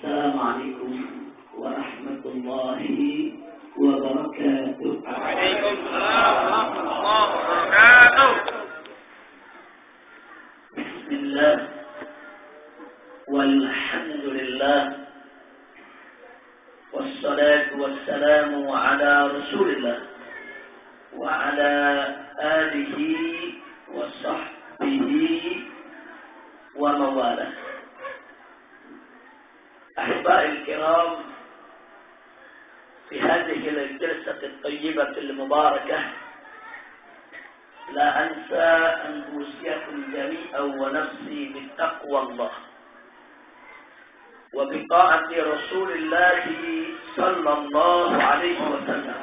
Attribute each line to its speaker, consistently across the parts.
Speaker 1: السلام عليكم ورحمة الله وبركاته.
Speaker 2: وعليكم السلام ورحمة الله وبركاته.
Speaker 1: بسم الله. والحمد لله. والصلاة والسلام على رسول الله وعلى آله وصحبه ومواله أحبائي الكرام في هذه الجلسة الطيبة المباركة لا أنسى أن أوصيكم جميعا ونفسي بتقوى الله وبطاعة رسول الله صلى الله عليه وسلم.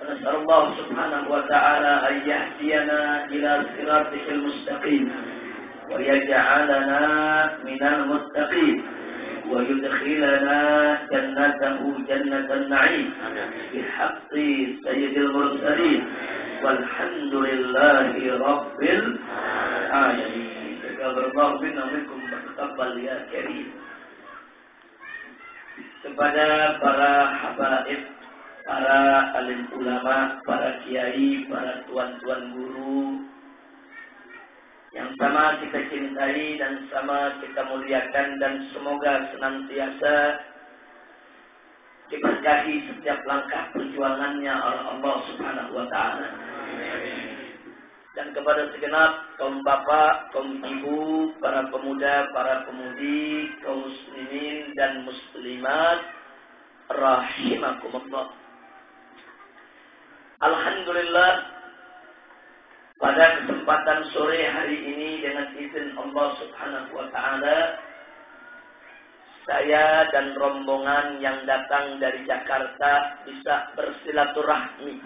Speaker 1: ونسأل الله سبحانه وتعالى أن يهدينا إلى صراطه المستقيم. ويجعلنا من المتقين ويدخلنا جنته جنة النعيم بحق سيد المرسلين والحمد لله رب العالمين تقبل الله منا ومنكم وتقبل يا كريم kepada para habaib, para alim ulama, para kiai, para tuan-tuan guru, yang sama kita cintai dan sama kita muliakan dan semoga senantiasa diberkahi setiap langkah perjuangannya oleh Allah Subhanahu wa taala. Dan kepada segenap kaum bapak, kaum ibu, para pemuda, para pemudi, kaum muslimin dan muslimat rahimakumullah. Alhamdulillah pada kesempatan sore hari ini dengan izin Allah Subhanahu wa taala saya dan rombongan yang datang dari Jakarta bisa bersilaturahmi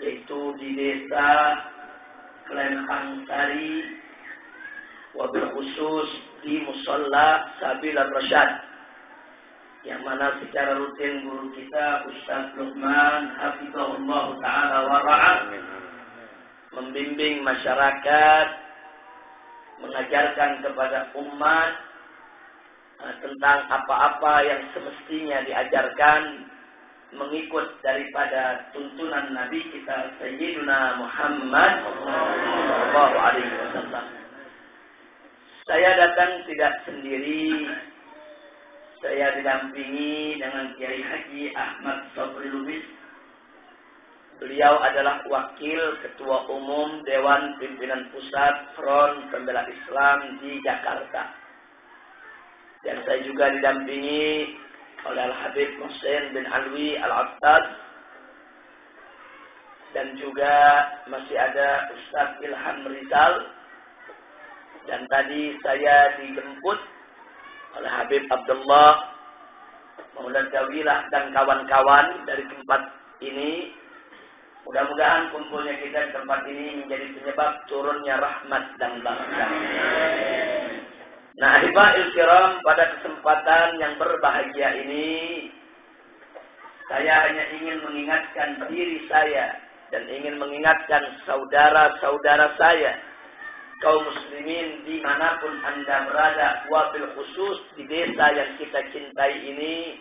Speaker 1: yaitu di desa Klempang Sari wabil khusus di Musola Sabil Rasyad yang mana secara rutin guru kita Ustaz Luqman Hafizahullah Ta'ala wa membimbing masyarakat, mengajarkan kepada umat uh, tentang apa-apa yang semestinya diajarkan mengikut daripada tuntunan Nabi kita Sayyidina Muhammad sallallahu alaihi wasallam. Saya datang tidak sendiri. Saya didampingi dengan Kiai Haji Ahmad Sabri Lubis Beliau adalah wakil ketua umum Dewan Pimpinan Pusat Front Pembela Islam di Jakarta. Dan saya juga didampingi oleh Al-Habib Hussein bin Alwi Al-Attad. Dan juga masih ada Ustaz Ilham Rizal. Dan tadi saya dijemput oleh Habib Abdullah Maulana Jawilah dan kawan-kawan dari tempat ini Mudah-mudahan kumpulnya kita di tempat ini menjadi penyebab turunnya rahmat dan barakah. Nah, ahibah kiram pada kesempatan yang berbahagia ini, saya hanya ingin mengingatkan diri saya dan ingin mengingatkan saudara-saudara saya, kaum muslimin di mana pun anda berada, wabil khusus di desa yang kita cintai ini,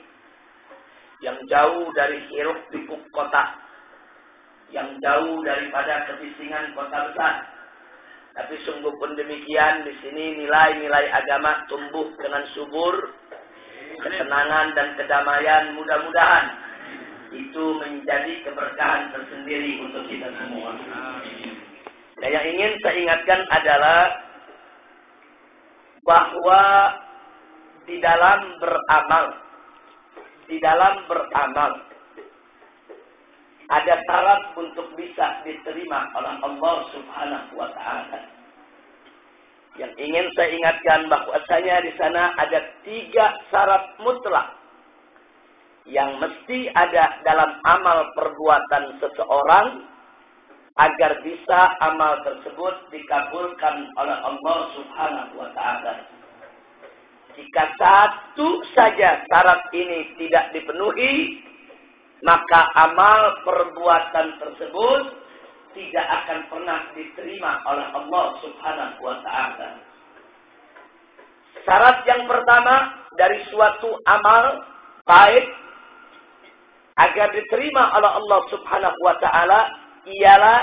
Speaker 1: yang jauh dari hiruk pikuk kota, yang jauh daripada kebisingan kota besar. Tapi sungguh pun demikian di sini nilai-nilai agama tumbuh dengan subur, ketenangan dan kedamaian mudah-mudahan itu menjadi keberkahan tersendiri untuk kita semua. Nah, yang ingin saya ingatkan adalah bahwa di dalam beramal, di dalam beramal, ada syarat untuk bisa diterima oleh Allah Subhanahu wa taala. Yang ingin saya ingatkan bahwasanya di sana ada tiga syarat mutlak yang mesti ada dalam amal perbuatan seseorang agar bisa amal tersebut dikabulkan oleh Allah Subhanahu wa taala. Jika satu saja syarat ini tidak dipenuhi, maka amal perbuatan tersebut tidak akan pernah diterima oleh Allah Subhanahu wa taala. Syarat yang pertama dari suatu amal baik agar diterima oleh Allah Subhanahu wa taala ialah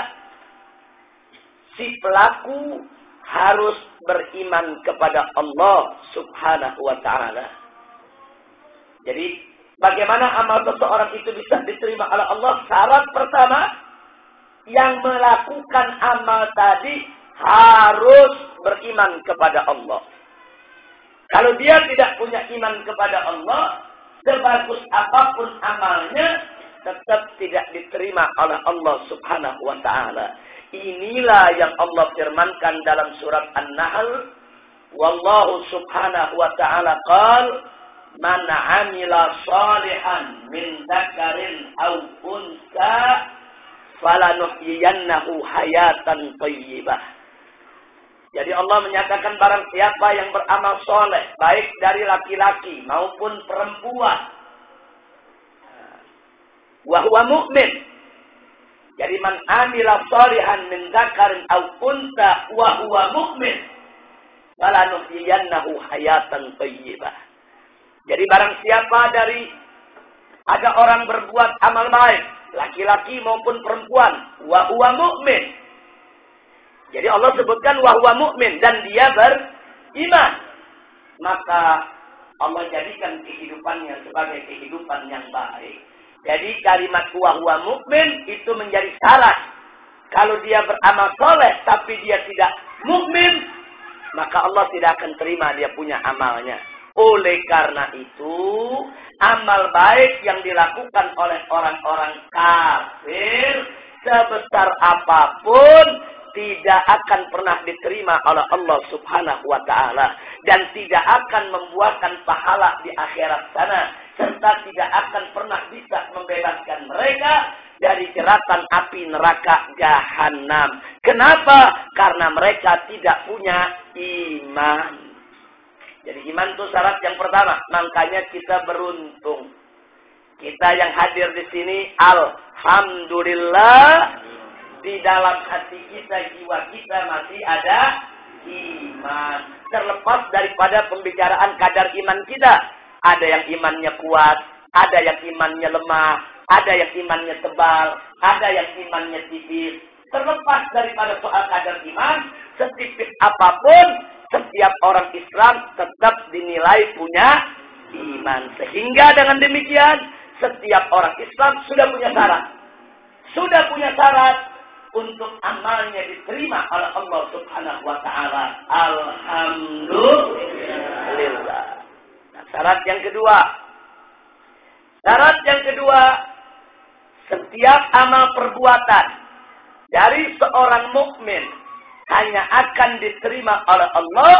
Speaker 1: si pelaku harus beriman kepada Allah Subhanahu wa taala. Jadi bagaimana amal seseorang itu bisa diterima oleh Allah? Syarat pertama yang melakukan amal tadi harus beriman kepada Allah. Kalau dia tidak punya iman kepada Allah, sebagus apa pun amalnya, tetap tidak diterima oleh Allah subhanahu wa ta'ala. Inilah yang Allah firmankan dalam surat An-Nahl. Wallahu subhanahu wa ta'ala qal, Man amila salihan min dakarin au unsa, falanuhyiyannahu hayatan tayyibah. Jadi Allah menyatakan barang siapa yang beramal soleh, baik dari laki-laki maupun perempuan. Wahwa mu'min. Jadi man amila solihan min zakarin au unta wahwa mu'min. Falanuhyiyannahu hayatan tayyibah. Jadi barang siapa dari ada orang berbuat amal baik, laki-laki maupun perempuan, wahwa mu'min jadi Allah sebutkan wahwa mukmin dan dia beriman. Maka Allah jadikan kehidupannya sebagai kehidupan yang baik. Jadi kalimat wahwa mukmin itu menjadi syarat. Kalau dia beramal soleh tapi dia tidak mukmin, maka Allah tidak akan terima dia punya amalnya. Oleh karena itu, amal baik yang dilakukan oleh orang-orang kafir sebesar apa pun tidak akan pernah diterima oleh Allah Subhanahu wa taala dan tidak akan membuahkan pahala di akhirat sana serta tidak akan pernah bisa membebaskan mereka dari jeratan api neraka jahanam. Kenapa? Karena mereka tidak punya iman. Jadi iman itu syarat yang pertama. Makanya kita beruntung. Kita yang hadir di sini, Alhamdulillah di dalam hati kita, jiwa kita masih ada iman. Terlepas daripada pembicaraan kadar iman kita. Ada yang imannya kuat, ada yang imannya lemah, ada yang imannya tebal, ada yang imannya tipis. Terlepas daripada soal kadar iman, setipis apa pun, setiap orang Islam tetap dinilai punya iman. Sehingga dengan demikian, setiap orang Islam sudah punya syarat. Sudah punya syarat untuk amalnya diterima oleh Allah Subhanahu wa taala. Alhamdulillah. Nah, syarat yang kedua. Syarat yang kedua, setiap amal perbuatan dari seorang mukmin hanya akan diterima oleh Allah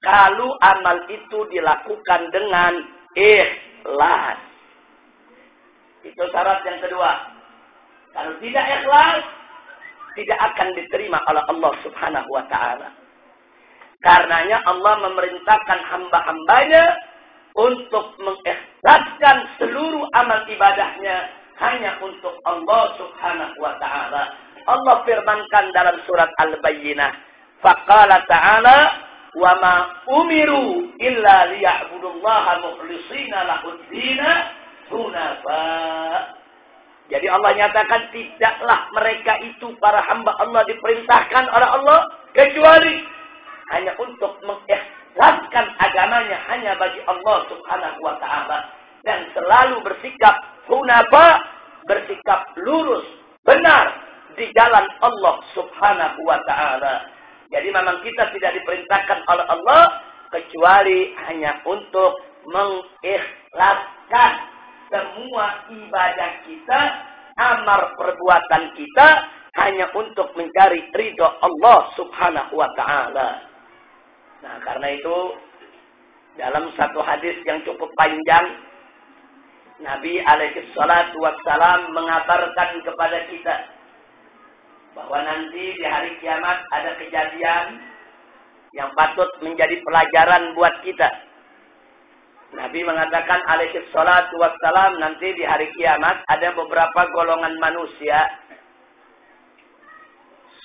Speaker 1: kalau amal itu dilakukan dengan ikhlas. Itu syarat yang kedua. Kalau tidak ikhlas, tidak akan diterima oleh Allah Subhanahu wa taala. Karenanya Allah memerintahkan hamba-hambanya untuk mengikhlaskan seluruh amal ibadahnya hanya untuk Allah Subhanahu wa taala. Allah firmankan dalam surat Al-Bayyinah, faqala ta'ala wa ma umiru illa liya'budullaha mukhlishina lahud-dina hunafa. Jadi Allah nyatakan tidaklah mereka itu para hamba Allah diperintahkan oleh Allah kecuali hanya untuk mengikhlaskan agamanya hanya bagi Allah Subhanahu wa taala dan selalu bersikap hunafa, bersikap lurus, benar di jalan Allah Subhanahu wa taala. Jadi memang kita tidak diperintahkan oleh Allah kecuali hanya untuk mengikhlaskan semua ibadah kita, amar perbuatan kita hanya untuk mencari ridho Allah Subhanahu wa taala. Nah, karena itu dalam satu hadis yang cukup panjang Nabi alaihi salatu wassalam mengabarkan kepada kita bahwa nanti di hari kiamat ada kejadian yang patut menjadi pelajaran buat kita. Nabi mengatakan alaihi salatu wassalam nanti di hari kiamat ada beberapa golongan manusia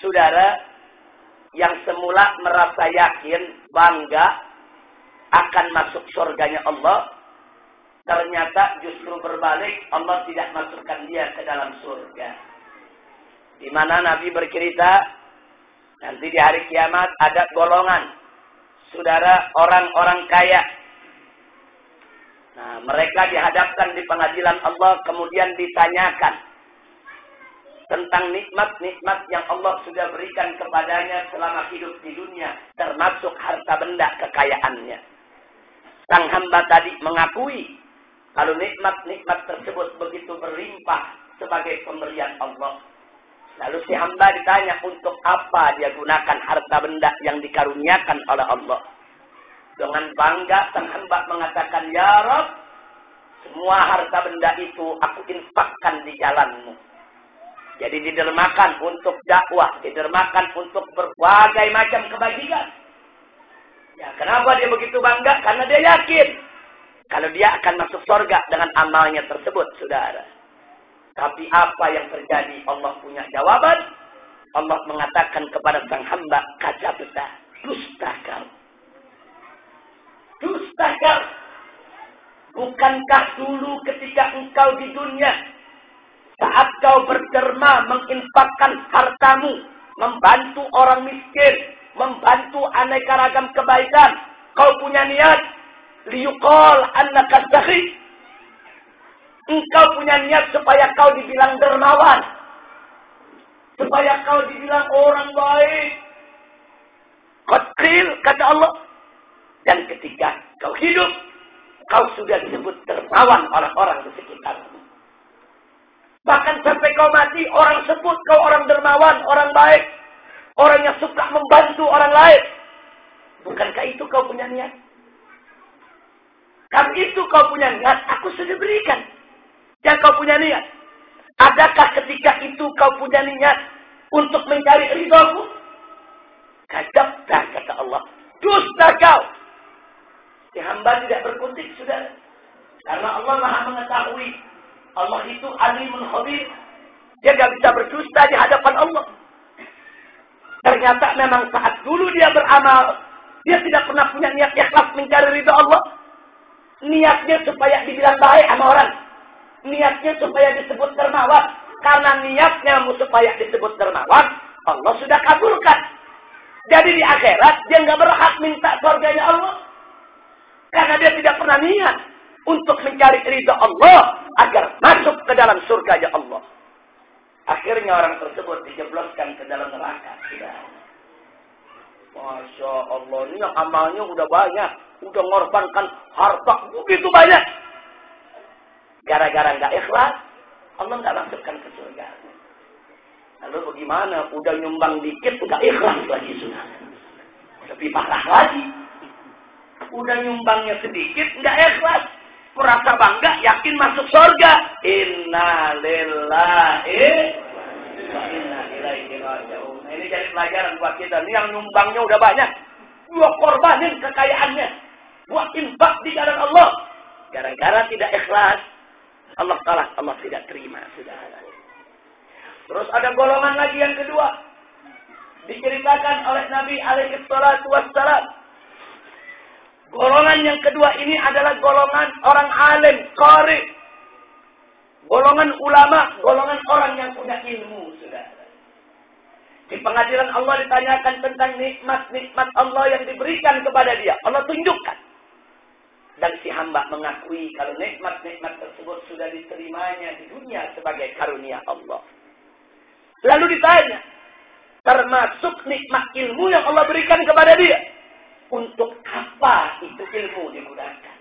Speaker 1: saudara yang semula merasa yakin, bangga akan masuk surganya Allah, ternyata justru berbalik Allah tidak masukkan dia ke dalam surga. Di mana Nabi bercerita nanti di hari kiamat ada golongan saudara orang-orang kaya. Nah, mereka dihadapkan di pengadilan Allah kemudian ditanyakan tentang nikmat-nikmat yang Allah sudah berikan kepadanya selama hidup di dunia, termasuk harta benda kekayaannya. Sang hamba tadi mengakui kalau nikmat-nikmat tersebut begitu berlimpah sebagai pemberian Allah. Lalu si hamba ditanya untuk apa dia gunakan harta benda yang dikaruniakan oleh Allah. Dengan bangga sang hamba mengatakan, Ya Rob, semua harta benda itu aku infakkan di jalanmu. Jadi didermakan untuk dakwah, didermakan untuk berbagai macam kebajikan. Ya, kenapa dia begitu bangga? Karena dia yakin kalau dia akan masuk surga dengan amalnya tersebut, saudara. Tapi apa yang terjadi? Allah punya jawaban. Allah mengatakan kepada sang hamba, kacabta, dusta kau. Dusta kau. Bukankah dulu ketika engkau di dunia, saat kau berderma menginfakkan hartamu, membantu orang miskin, membantu aneka ragam kebaikan, kau punya niat liyuqal annaka sakhi. Engkau punya niat supaya kau dibilang dermawan. Supaya kau dibilang orang baik. Qatil kata Allah. Dan ketika kau hidup, kau sudah disebut dermawan oleh orang di sekitarmu. Bahkan sampai kau mati, orang sebut kau orang dermawan, orang baik. Orang yang suka membantu orang lain. Bukankah itu kau punya niat? Kalau itu kau punya niat, aku sudah berikan. Yang kau punya niat. Adakah ketika itu kau punya niat untuk mencari ridhoku? Kajabta, kata Allah. Dusta kau. Si hamba tidak berkutik, saudara. Karena Allah maha mengetahui. Allah itu alimun khabir. Dia tidak bisa berdusta di hadapan Allah. Ternyata memang saat dulu dia beramal, dia tidak pernah punya niat ikhlas mencari ridho Allah. Niatnya supaya dibilang baik sama orang. Niatnya supaya disebut dermawan. Karena niatnya supaya disebut dermawan, Allah sudah kabulkan. Jadi di akhirat dia nggak berhak minta surganya Allah. Karena dia tidak pernah niat untuk mencari ridho Allah agar masuk ke dalam surganya Allah. Akhirnya orang tersebut dijebloskan ke dalam neraka. Masya Allah, ini amalnya udah banyak udah mengorbankan harta begitu banyak. Gara-gara nggak ikhlas, Allah nggak masukkan ke surga. Lalu bagaimana? Udah nyumbang dikit, nggak ikhlas lagi sudah. Lebih parah lagi. Udah nyumbangnya sedikit, nggak ikhlas. Merasa bangga, yakin masuk surga. Inna lillahi inna. Nah, ini jadi pelajaran buat kita. Ini yang nyumbangnya udah banyak. Dua korbanin kekayaannya buat infak di jalan Allah. Gara-gara tidak ikhlas, Allah kalah, Allah tidak terima. Sudah. Terus ada golongan lagi yang kedua. Diceritakan oleh Nabi alaihi wassalam. Golongan yang kedua ini adalah golongan orang alim, qari. Golongan ulama, golongan orang yang punya ilmu, sudah. Di pengadilan Allah ditanyakan tentang nikmat-nikmat Allah yang diberikan kepada dia. Allah tunjukkan. Dan si hamba mengakui kalau nikmat-nikmat tersebut sudah diterimanya di dunia sebagai karunia Allah. Lalu ditanya, termasuk nikmat ilmu yang Allah berikan kepada dia. Untuk apa itu ilmu digunakan?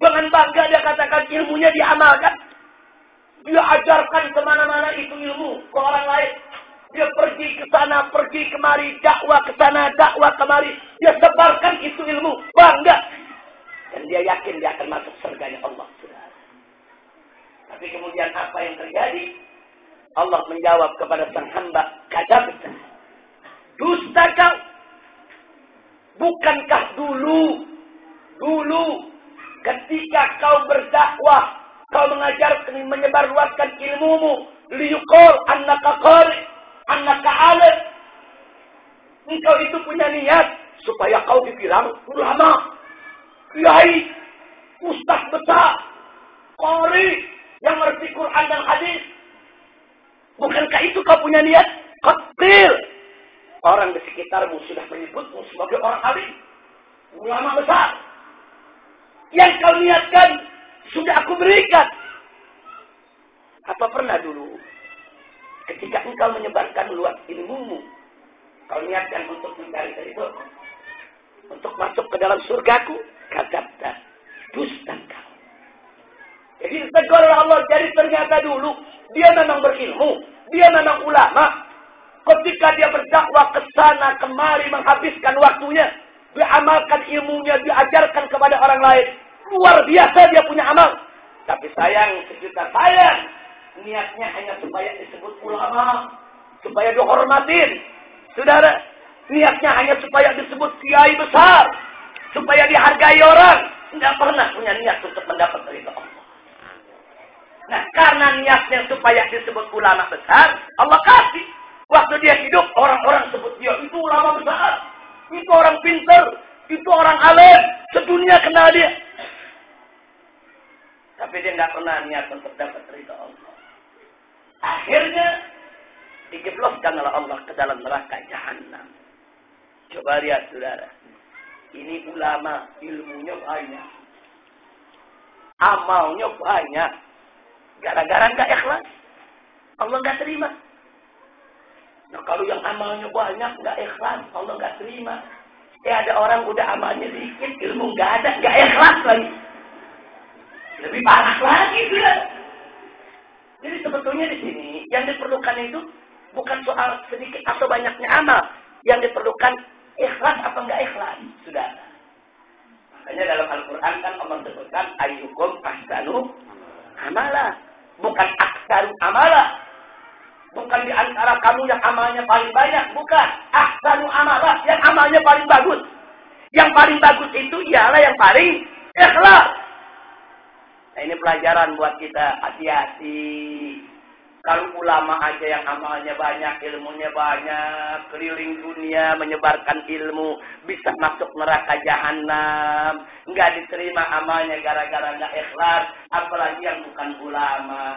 Speaker 1: Dengan bangga dia katakan ilmunya diamalkan. Dia ajarkan ke mana-mana itu ilmu ke orang lain. Dia pergi ke sana, pergi kemari, dakwah ke sana, dakwah kemari. Dia sebarkan itu ilmu, bangga. Dan dia yakin dia akan masuk surganya Allah. Tapi kemudian apa yang terjadi? Allah menjawab kepada sang hamba, kata Dusta kau. Bukankah dulu, dulu ketika kau berdakwah, kau mengajar menyebarluaskan ilmumu, liyukol annaka qari, anak alim. Engkau itu punya niat supaya kau dibilang ulama, kiai, ustaz besar, kori yang mengerti Quran dan hadis. Bukankah itu kau punya niat? Kecil. Orang di sekitarmu sudah menyebutmu sebagai orang alim. Ulama besar. Yang kau niatkan sudah aku berikan. Apa pernah dulu ketika engkau menyebarkan luas ilmumu, kau niatkan untuk mencari itu, untuk masuk ke dalam surgaku, kata dusta kau. Jadi tegur Allah. Jadi ternyata dulu dia memang berilmu, dia memang ulama. Ketika dia berdakwah ke sana kemari menghabiskan waktunya, diamalkan ilmunya, diajarkan kepada orang lain. Luar biasa dia punya amal. Tapi sayang, sejuta sayang. Niatnya hanya supaya disebut ulama. Supaya dihormatin. Saudara, niatnya hanya supaya disebut kiai besar. Supaya dihargai orang. Tidak pernah punya niat untuk mendapat dari Allah. Nah, karena niatnya supaya disebut ulama besar, Allah kasih. Waktu dia hidup, orang-orang sebut dia itu ulama besar. Itu orang pintar. Itu orang alim. Sedunia kenal dia. Tapi dia nggak pernah niat untuk dapat cerita Allah. Akhirnya digebloskan oleh Allah ke dalam neraka jahanam. Coba lihat saudara. Ini ulama ilmunya banyak. Amalnya banyak. Gara-gara nggak ikhlas. Allah nggak terima. Nah kalau yang amalnya banyak nggak ikhlas, Allah nggak terima. Ya ada orang udah amalnya sedikit, ilmu nggak ada, nggak ikhlas lagi. Lebih parah lagi dia. Jadi sebetulnya di sini yang diperlukan itu bukan soal sedikit atau banyaknya amal. Yang diperlukan ikhlas atau nggak ikhlas, sudah. Makanya dalam Al-Quran kan Allah sebutkan ayyukum ahsanu amala bukan aksaru amala. Bukan di antara kamu yang amalnya paling banyak, bukan. Ahsanu amala, yang amalnya paling bagus. Yang paling bagus itu ialah yang paling ikhlas. Nah ini pelajaran buat kita, hati-hati. Kalau ulama aja yang amalnya banyak, ilmunya banyak, keliling dunia menyebarkan ilmu, bisa masuk neraka jahanam, nggak diterima amalnya gara-gara nggak ikhlas, apalagi yang bukan ulama.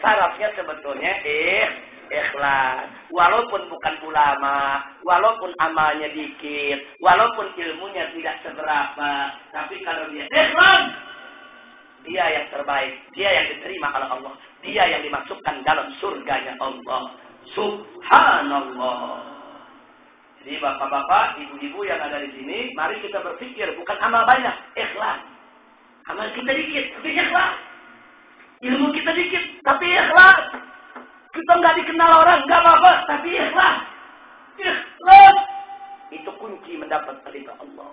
Speaker 1: Syaratnya sebetulnya eh ikhlas. Walaupun bukan ulama, walaupun amalnya dikit, walaupun ilmunya tidak seberapa, tapi kalau dia ikhlas, dia yang terbaik, dia yang diterima oleh Allah, dia yang dimasukkan dalam surganya Allah. Subhanallah. Jadi bapak-bapak, ibu-ibu yang ada di sini, mari kita berpikir bukan amal banyak, ikhlas. Amal kita dikit, tapi ikhlas. Ilmu kita dikit, tapi ikhlas. Kita nggak dikenal orang, nggak apa-apa, tapi ikhlas. Ikhlas. Itu kunci mendapat ridha Allah.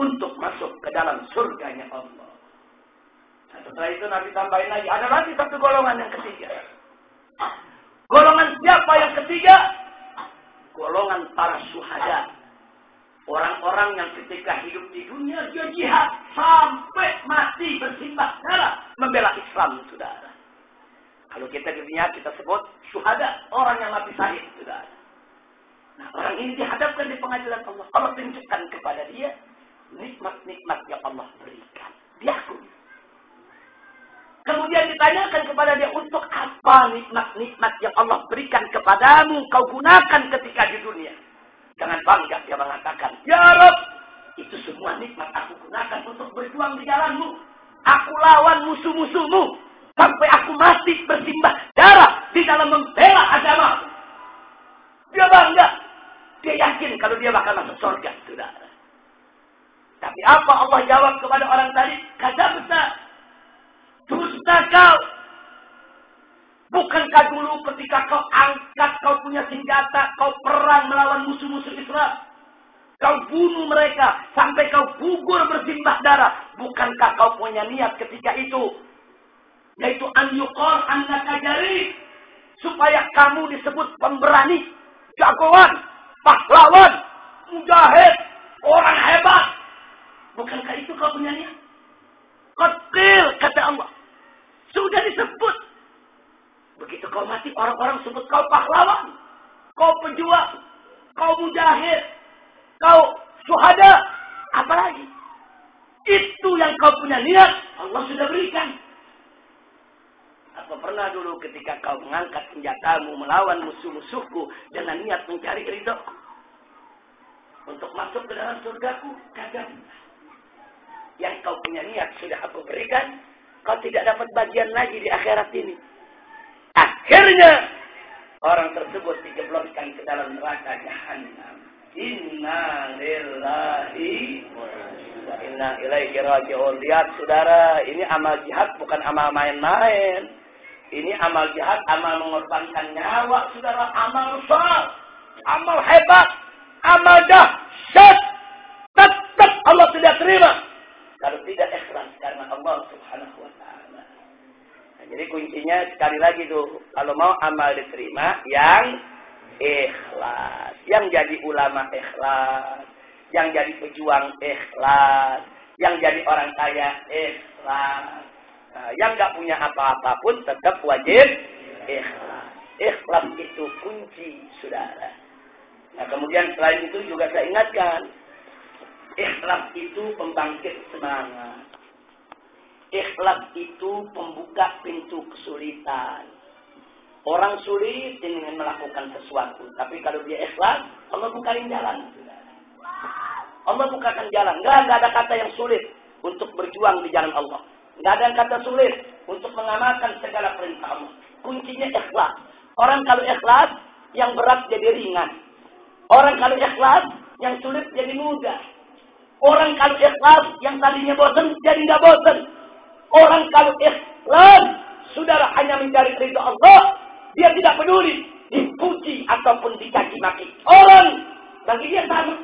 Speaker 1: Untuk masuk ke dalam surganya Allah. Setelah itu Nabi tambahin lagi, ada lagi satu golongan yang ketiga. Golongan siapa yang ketiga? Golongan para suhada. Orang-orang yang ketika hidup di dunia dia jihad sampai mati bersimbah darah membela Islam, saudara. Kalau kita di dunia kita sebut syuhada, orang yang mati syahid, saudara. Nah, orang ini dihadapkan di pengadilan Allah. Allah tunjukkan kepada dia nikmat-nikmat yang Allah berikan. Diakui. Kemudian ditanyakan kepada dia untuk apa nikmat-nikmat yang Allah berikan kepadamu kau gunakan ketika di dunia. Jangan bangga dia mengatakan, Ya Rob, itu semua nikmat aku gunakan untuk berjuang di jalanmu. Aku lawan musuh-musuhmu. Sampai aku mati bersimbah darah di dalam membela agama. Dia bangga. Dia yakin kalau dia bakal masuk surga, saudara. Tapi apa Allah jawab kepada orang tadi? Kata besar. Dusta kau. Bukankah dulu ketika kau angkat, kau punya senjata, kau perang melawan musuh-musuh Islam? Kau bunuh mereka sampai kau gugur bersimbah darah. Bukankah kau punya niat ketika itu? Yaitu an yuqal annaka jari. Supaya kamu disebut pemberani, jagoan, pahlawan, mujahid, orang hebat. Bukankah itu kau punya niat? Kecil, kata Allah. Sudah disebut. Begitu kau mati, orang-orang sebut kau pahlawan. Kau pejuang. Kau mujahid. Kau suhada. Apalagi? Itu yang kau punya niat, Allah sudah berikan. Apa pernah dulu ketika kau mengangkat senjatamu melawan musuh-musuhku dengan niat mencari ridhoku? Untuk masuk ke dalam surgaku, kagak. Yang kau punya niat sudah aku berikan, kau tidak dapat bagian lagi di akhirat ini. Akhirnya orang tersebut dijebloskan ke dalam neraka jahanam. Inna lillahi wa inna ilaihi raji'un. Lihat saudara, ini amal jihad bukan amal main-main. Ini amal jihad, amal mengorbankan nyawa, saudara, amal besar, amal hebat, amal dahsyat. Tetap Allah tidak terima. Allah subhanahu wa ta'ala. Nah, jadi kuncinya sekali lagi tuh, kalau mau amal diterima, yang ikhlas. Yang jadi ulama ikhlas. Yang jadi pejuang ikhlas. Yang jadi orang kaya ikhlas. Nah, yang nggak punya apa-apa pun tetap wajib ikhlas. Ikhlas itu kunci, saudara. Nah, kemudian selain itu juga saya ingatkan, ikhlas itu pembangkit semangat. Ikhlas itu pembuka pintu kesulitan. Orang sulit ingin melakukan sesuatu. Tapi kalau dia ikhlas, Allah bukain jalan. Allah bukakan jalan. Nggak, nggak ada kata yang sulit untuk berjuang di jalan Allah. Nggak ada kata sulit untuk mengamalkan segala perintah Allah. Kuncinya ikhlas. Orang kalau ikhlas, yang berat jadi ringan. Orang kalau ikhlas, yang sulit jadi mudah. Orang kalau ikhlas, yang tadinya bosan jadi nggak bosan. Orang kalau ikhlas, saudara hanya mencari ridho Allah, dia tidak peduli dipuji ataupun dicaci maki. Orang bagi dia sama.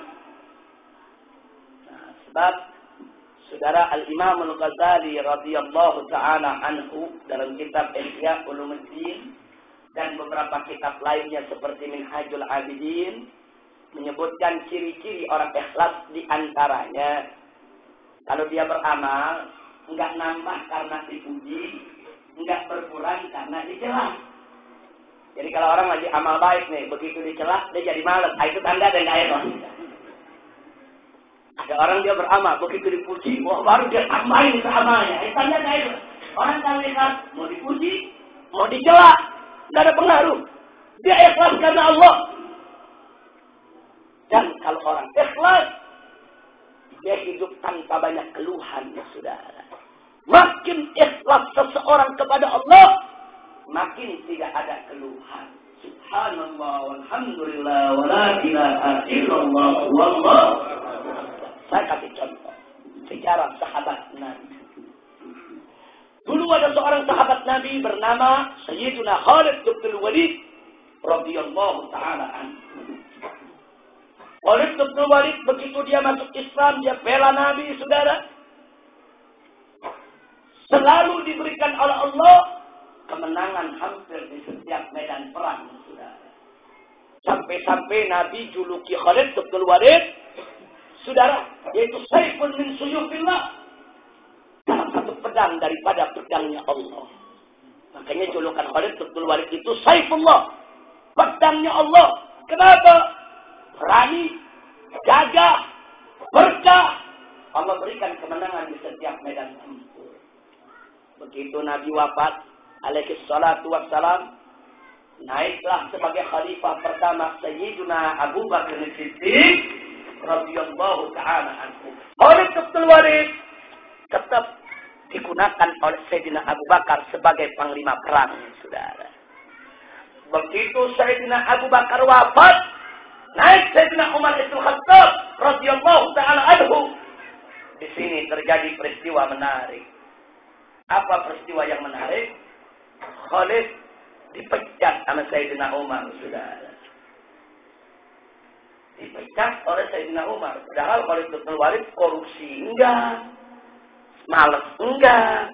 Speaker 1: Nah, sebab Saudara Al-Imam Al-Ghazali radhiyallahu taala anhu dalam kitab Ihya Ulumuddin dan beberapa kitab lainnya seperti Minhajul Abidin menyebutkan ciri-ciri orang ikhlas di antaranya kalau dia beramal enggak nambah karena dipuji, enggak berkurang karena dicela. Jadi kalau orang lagi amal baik nih, begitu dicela, dia jadi malas. Ah, itu tanda dan enak. Ada orang dia beramal, begitu dipuji, wah baru dia tambahin ke amalnya. Itu tanda. Orang kalau lihat, mau dipuji, mau dicela, gak ada pengaruh. Dia ikhlas karena Allah. Dan kalau orang ikhlas, dia hidup tanpa banyak keluhan ya saudara. Makin ikhlas seseorang kepada Allah, makin tidak ada keluhan. Subhanallah, walhamdulillah, wa la ilaha illallah, wallah. Saya kasih contoh. Sejarah sahabat Nabi. Dulu ada seorang sahabat Nabi bernama Sayyiduna Khalid bin Walid radhiyallahu taala anhu. Khalid bin Walid begitu dia masuk Islam, dia bela Nabi, saudara. Selalu diberikan oleh Allah kemenangan hampir di setiap medan perang. Sampai-sampai Nabi juluki Khalid bin Walid, saudara, yaitu Saifun min suyufillah. Salah satu pedang daripada pedangnya Allah. Makanya julukan Khalid bin Walid itu Saifullah. Pedangnya Allah. Kenapa? Berani, gagah, berkah. Allah berikan kemenangan di setiap medan tempur. Begitu Nabi wafat, alaihi salatu wassalam naiklah sebagai khalifah pertama Sayyiduna Abu Bakar Siddiq radhiyallahu taala anhu. Oleh Abdul Walid tetap digunakan oleh Sayyidina Abu Bakar sebagai panglima perang, saudara. Begitu Sayyidina Abu Bakar wafat, naik Sayyidina Umar bin Khattab radhiyallahu taala anhu. Di sini terjadi peristiwa menarik. Apa peristiwa yang menarik? Khalid dipecat sama Sayyidina Umar, saudara. Dipecat oleh Sayyidina Umar. Padahal Khalid bin Walid korupsi enggak. Males enggak.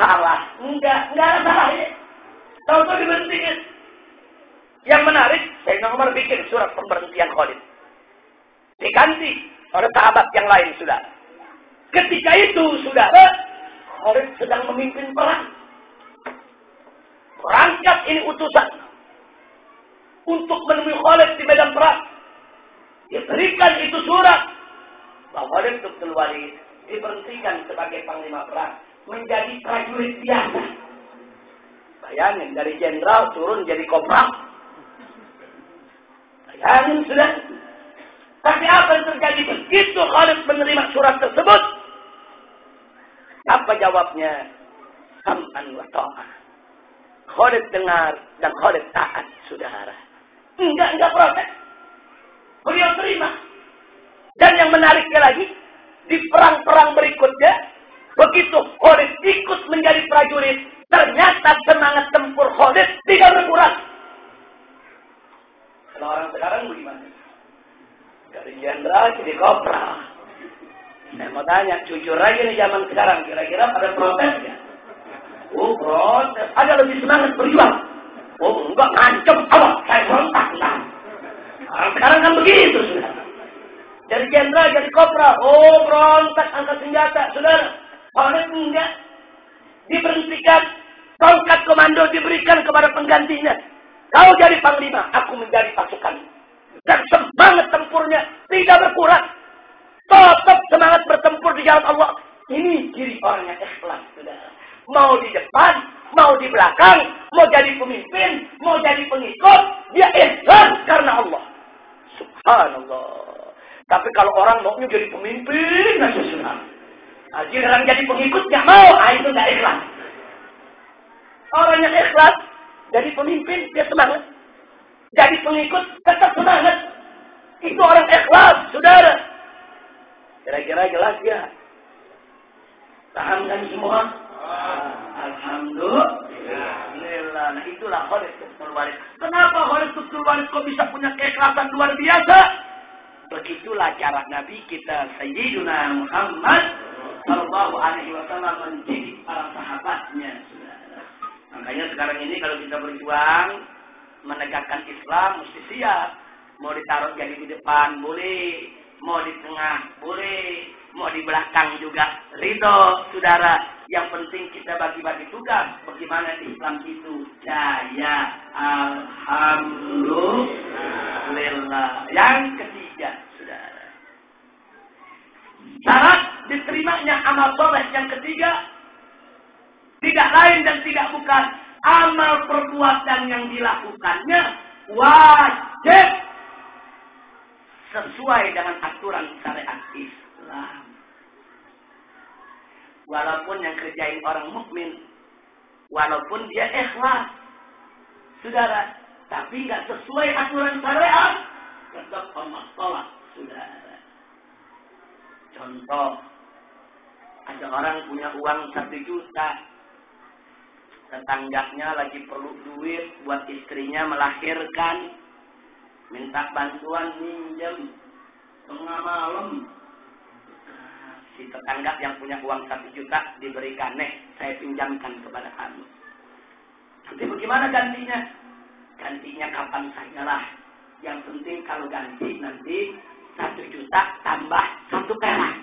Speaker 1: Salah enggak. Enggak ada salahnya. Tahu-tahu diberhentikan. Yang menarik, Sayyidina Umar bikin surat pemberhentian Khalid. Diganti oleh sahabat yang lain, sudah. Ketika itu, saudara, Khalid sedang memimpin perang. Berangkat ini utusan untuk menemui Khalid di medan perang. Diberikan itu surat bahwa Khalid bin Walid diberhentikan sebagai panglima perang. Menjadi prajurit biasa. Bayangin, dari jenderal turun jadi kopral. Bayangin sudah. Tapi apa yang terjadi begitu Khalid menerima surat tersebut? Apa jawabnya? Sam'an wa ta'ah. Khalid dengar dan Khalid taat, saudara. Enggak, enggak protes. Beliau terima. Dan yang menariknya lagi, di perang-perang berikutnya, begitu Khalid ikut menjadi prajurit, ternyata semangat tempur Khalid tidak berkurang. Kalau orang sekarang bagaimana? Dari jenderal jadi kopral. Saya mau tanya, jujur aja nih zaman sekarang, kira-kira pada protes ya? Oh protes, ada lebih semangat berjuang. Oh enggak ngancem, Allah saya berontak. Nah. Sekarang kan begitu sudah. Dari jenderal jadi kopral, oh berontak angkat senjata, saudara. Oleh enggak diberhentikan, tongkat komando diberikan kepada penggantinya. Kau jadi panglima, aku menjadi pasukan. Dan semangat tempurnya tidak berkurang. Tetap semangat bertempur di jalan Allah. Ini ciri orang yang ikhlas, saudara. Mau di depan, mau di belakang, mau jadi pemimpin, mau jadi pengikut, dia ikhlas karena Allah. Subhanallah. Tapi kalau orang mau jadi pemimpin, nggak susah. Nah, orang jadi pengikut nggak mau, ah itu nggak ikhlas. Orang yang ikhlas jadi pemimpin dia semangat. Jadi pengikut tetap semangat. Itu orang ikhlas, saudara. Kira-kira jelas ya? Paham kan semua? Alhamdulillah. Nah itulah Khalid Tubtul Walid. Kenapa Khalid Tubtul Walid kok bisa punya keikhlasan luar biasa? Begitulah cara Nabi kita Sayyiduna Muhammad Sallallahu Alaihi Wasallam mendidik para sahabatnya. Makanya sekarang ini kalau kita berjuang menegakkan Islam mesti siap. Mau ditaruh jadi di depan boleh, mau di tengah boleh, mau di belakang juga ridho, saudara. Yang penting kita bagi-bagi tugas. Bagaimana Islam itu jaya. Alhamdulillah. Yang ketiga, saudara. Syarat diterimanya amal soleh yang ketiga. Tidak lain dan tidak bukan amal perbuatan yang dilakukannya wajib sesuai dengan aturan syariat Islam. Walaupun yang kerjain orang mukmin, walaupun dia ikhlas, saudara, tapi nggak sesuai aturan syariat, tetap pemasalah, saudara. Contoh, ada orang punya uang satu juta, tetangganya lagi perlu duit buat istrinya melahirkan, minta bantuan minjem. Tengah malam. Si tetangga yang punya uang satu juta diberikan nih saya pinjamkan kepada kamu. Nanti bagaimana gantinya? Gantinya kapan saja lah. Yang penting kalau ganti nanti satu juta tambah satu perak.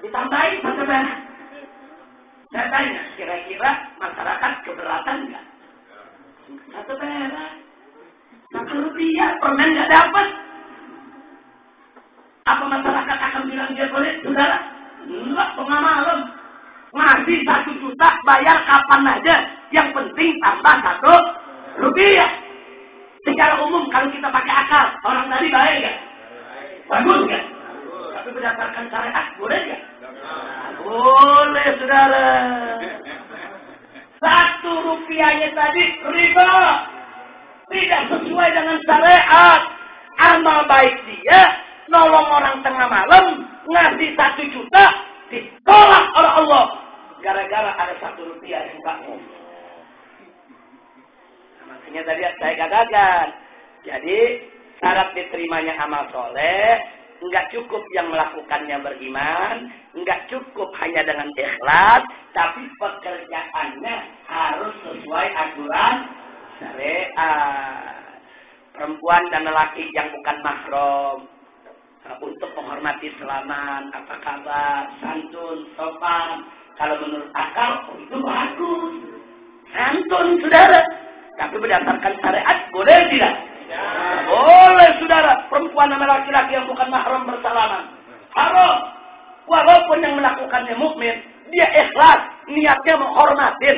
Speaker 1: Ditambahin satu perak. Saya tanya kira-kira masyarakat keberatan nggak? Satu perak satu rupiah permen nggak dapat apa masyarakat akan bilang dia boleh, saudara? Enggak, tengah malam. Ngasih satu juta, bayar kapan aja. Yang penting tambah satu rupiah. Secara umum kalau kita pakai akal, orang tadi baik ya? Bagus kan? Tapi berdasarkan syariat, boleh nggak? Boleh, saudara. Satu rupiahnya tadi riba. Tidak sesuai dengan syariat. Amal baik dia nolong orang tengah malam, ngasih satu juta, ditolak oleh Allah. Gara-gara ada satu rupiah yang kamu. Nah, makanya tadi saya katakan, jadi syarat diterimanya amal soleh, nggak cukup yang melakukannya beriman, nggak cukup hanya dengan ikhlas, tapi pekerjaannya harus sesuai aturan syariat. Perempuan dan lelaki yang bukan mahram, untuk menghormati selamat, apa kabar, santun, sopan. Kalau menurut akal, oh, itu bagus. Santun, saudara. Tapi berdasarkan syariat, boleh tidak? Ya. Boleh, saudara. Perempuan sama laki-laki yang bukan mahram bersalaman. Haram. melakukannya mukmin, dia ikhlas, niatnya menghormatin,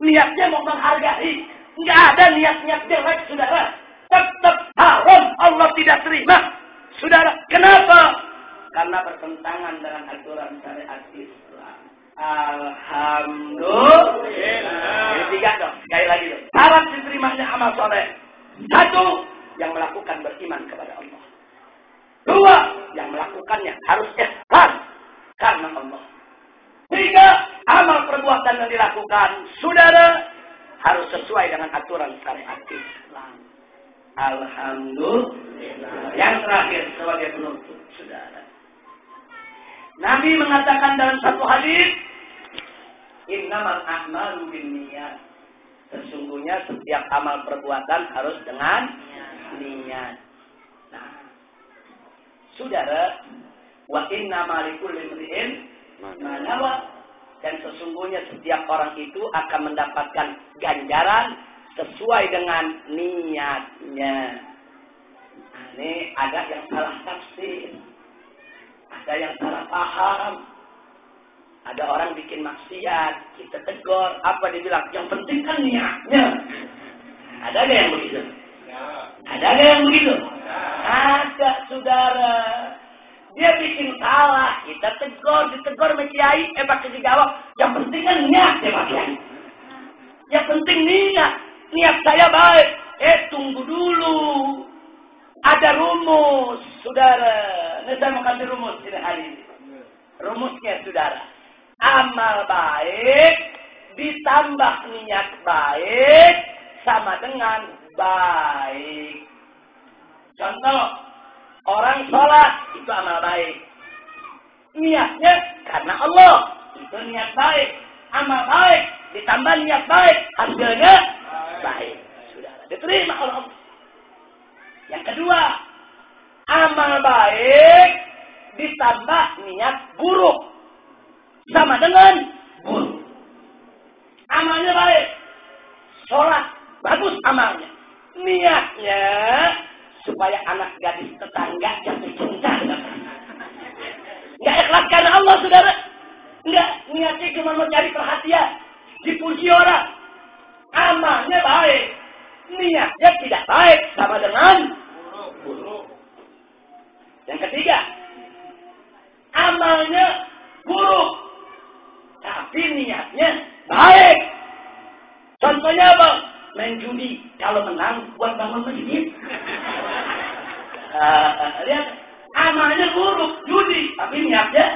Speaker 1: niatnya mau menghargai. Nggak ada niat-niat jelek, saudara. Tetap haram, Allah tidak terima. Saudara, kenapa? Karena bertentangan dengan aturan syariat Islam. Alhamdulillah. Ini tiga dong, sekali lagi dong. Syarat diterimanya amal soleh. Satu, yang melakukan beriman kepada Allah. Dua, yang melakukannya harus ikhlas karena Allah. Tiga, amal perbuatan yang dilakukan saudara harus sesuai dengan aturan syariat Islam. Alhamdulillah. Yang terakhir sebagai penutup, saudara. Nabi mengatakan dalam satu hadis, Innamal a'malu niat. Sesungguhnya setiap amal perbuatan harus dengan niat. Nah, saudara, wa inna malikul limri'in manawa dan sesungguhnya setiap orang itu akan mendapatkan ganjaran sesuai dengan niatnya. Nah, ini ada yang salah tafsir, ada yang salah paham, ada orang bikin maksiat, kita tegur, apa dibilang? Yang penting kan niatnya. Ada nggak yang begitu? Ada nggak yang begitu? Ada, saudara. Dia bikin salah, kita tegur, ditegur sama kiai, eh pakai dijawab. Yang penting kan niat ya Pak Kiai. Yang penting niat. Niat saya baik. Eh tunggu dulu. Ada rumus, saudara. Ini saya mau kasih rumus ini hari ini. Rumusnya, saudara amal baik ditambah niat baik sama dengan baik. Contoh, orang sholat itu amal baik. Niatnya karena Allah, itu niat baik. Amal baik ditambah niat baik, hasilnya baik. Sudah diterima Allah. Yang kedua, amal baik ditambah niat buruk sama dengan buruk. Amalnya baik. Sholat bagus amalnya. Niatnya supaya anak gadis tetangga jatuh cinta Nggak ikhlas karena Allah, saudara. Nggak niatnya cuma mau perhatian. Dipuji orang. Amalnya baik. Niatnya tidak baik. Sama dengan buruk. Yang ketiga. Amalnya buruk. Tapi niatnya baik. Contohnya apa? Main judi. Kalau menang, buat bangun masjid. Uh, lihat, amalnya buruk, judi. Tapi niatnya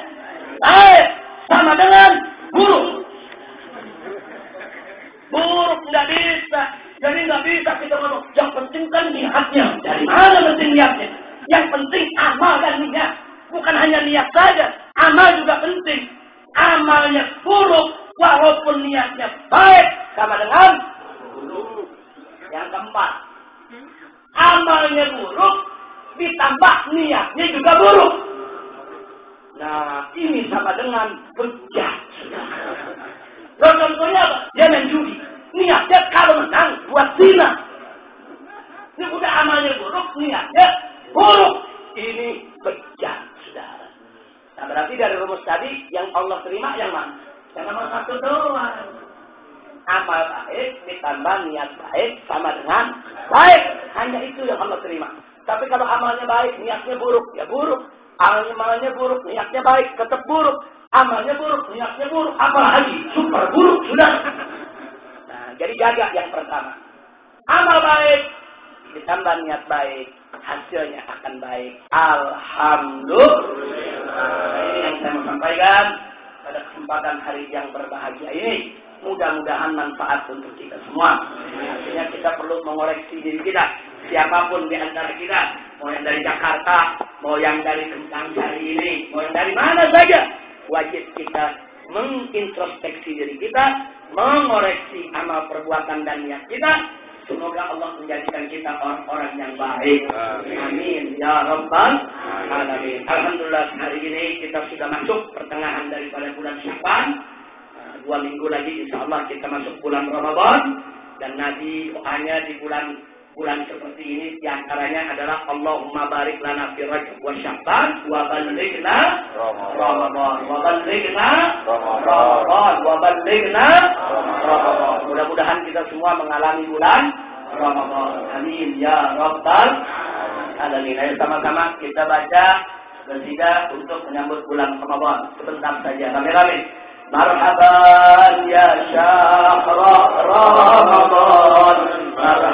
Speaker 1: baik. Sama dengan buruk. Buruk nggak bisa. Jadi nggak bisa kita ngomong. Yang penting kan niatnya. Dari mana penting niatnya? Yang penting amal dan niat. Bukan hanya niat saja. Amal juga penting amalnya buruk walaupun niatnya baik sama dengan buruk. Yang keempat, amalnya buruk ditambah niatnya juga buruk. Nah, ini sama dengan bejat. Loh, contohnya apa? Dia main judi. Niatnya kalau menang buat zina. Ini udah amalnya buruk, niatnya buruk. Ini bejat. Nah, berarti dari rumus tadi yang Allah terima yang mana? Yang nomor satu doang. Amal baik ditambah niat baik sama dengan baik. Hanya itu yang Allah terima. Tapi kalau amalnya baik, niatnya buruk, ya buruk. Amalnya buruk, niatnya baik, tetap buruk. Amalnya buruk, niatnya buruk. Apalagi super buruk sudah. Nah, jadi jaga yang pertama. Amal baik ditambah niat baik hasilnya akan baik. Alhamdulillah. Nah, ini yang saya mau sampaikan pada kesempatan hari yang berbahagia ini. Mudah-mudahan manfaat untuk kita semua. Artinya kita perlu mengoreksi diri kita. Siapa pun di antara kita. Mau yang dari Jakarta, mau yang dari Kentang Sari ini, mau yang dari mana saja. Wajib kita mengintrospeksi diri kita, mengoreksi amal perbuatan dan niat kita, Semoga Allah menjadikan kita orang-orang yang baik. Amin. Ya Rabbal Alamin. Alhamdulillah hari ini kita sudah masuk pertengahan daripada bulan Syaban. Dua minggu lagi insya Allah kita masuk bulan Ramadan. Dan Nabi doanya di bulan bulan seperti ini di antaranya adalah Allahumma barik lana fi rajab wa sya'ban wa ballighna Ramadan. Wa ballighna Ramadan. Wa ballighna Ramadan. Mudah-mudahan kita semua mengalami bulan Ramadan. Amin ya rabbal alamin. Ayo sama-sama kita baca bersidah untuk menyambut bulan Ramadan. Sebentar saja rame-rame مرحبا يا شهر رمضان. مرحبا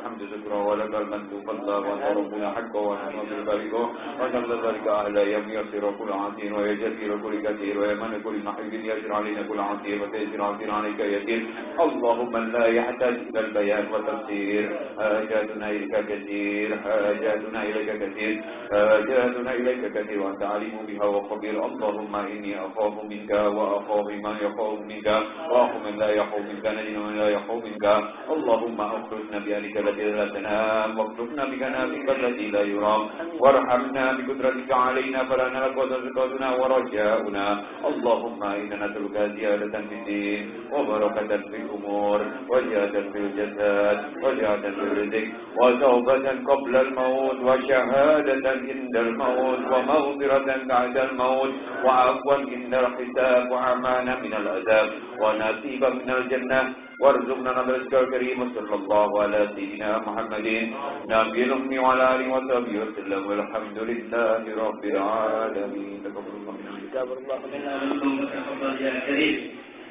Speaker 3: اللهم لك المجد فضلا وأنت ربنا حقا ونحن بالبارك وجل ذلك أهلا يا ميسر كل عسير ويا جزير كل كثير ويا من كل محب يسر علينا كل عسير وتيسر عسير عليك يسير. اللهم لا يحتاج إلى البيان والتفسير. حاجاتنا إليك كثير حاجاتنا إليك كثير حاجاتنا إليك كثير وأنت عليم بها وخبير. اللهم إني أخاف منك وأخاف من يخاف منك وأخاف من لا يخاف منك من لا يخاف منك. اللهم أخرجنا بأنك التي لا تنام واخلقنا بجنابك التي لا يرام. وارحمنا بقدرتك علينا فلا نلك وتزكاتنا ورجاؤنا. اللهم إنا نسألك زيادة في الدين وبركة في الأمور وزيادة في الجسد وزيادة في الرزق وتوبة قبل الموت وشهادة عند الموت ومغفرة بعد الموت وعفوا عند الحساب وعمانا من العذاب ونصيبا من الجنة. وارزقنا نبرك الكريم صلى الله على سيدنا محمد نبي الأمي وعلى آله وصحبه وسلم والحمد لله رب العالمين تقبل الله منا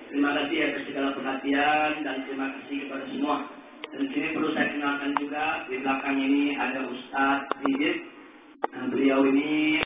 Speaker 1: Terima kasih atas segala perhatian dan terima kasih kepada semua. Dan sini perlu saya kenalkan juga di belakang ini ada Ustadz Didit. Dan beliau ini